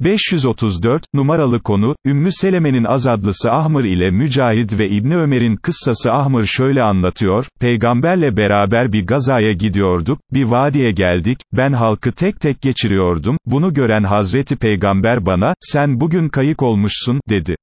534, numaralı konu, Ümmü Seleme'nin azadlısı Ahmır ile Mücahid ve İbni Ömer'in kıssası Ahmır şöyle anlatıyor, peygamberle beraber bir gazaya gidiyorduk, bir vadiye geldik, ben halkı tek tek geçiriyordum, bunu gören Hazreti Peygamber bana, sen bugün kayık olmuşsun, dedi.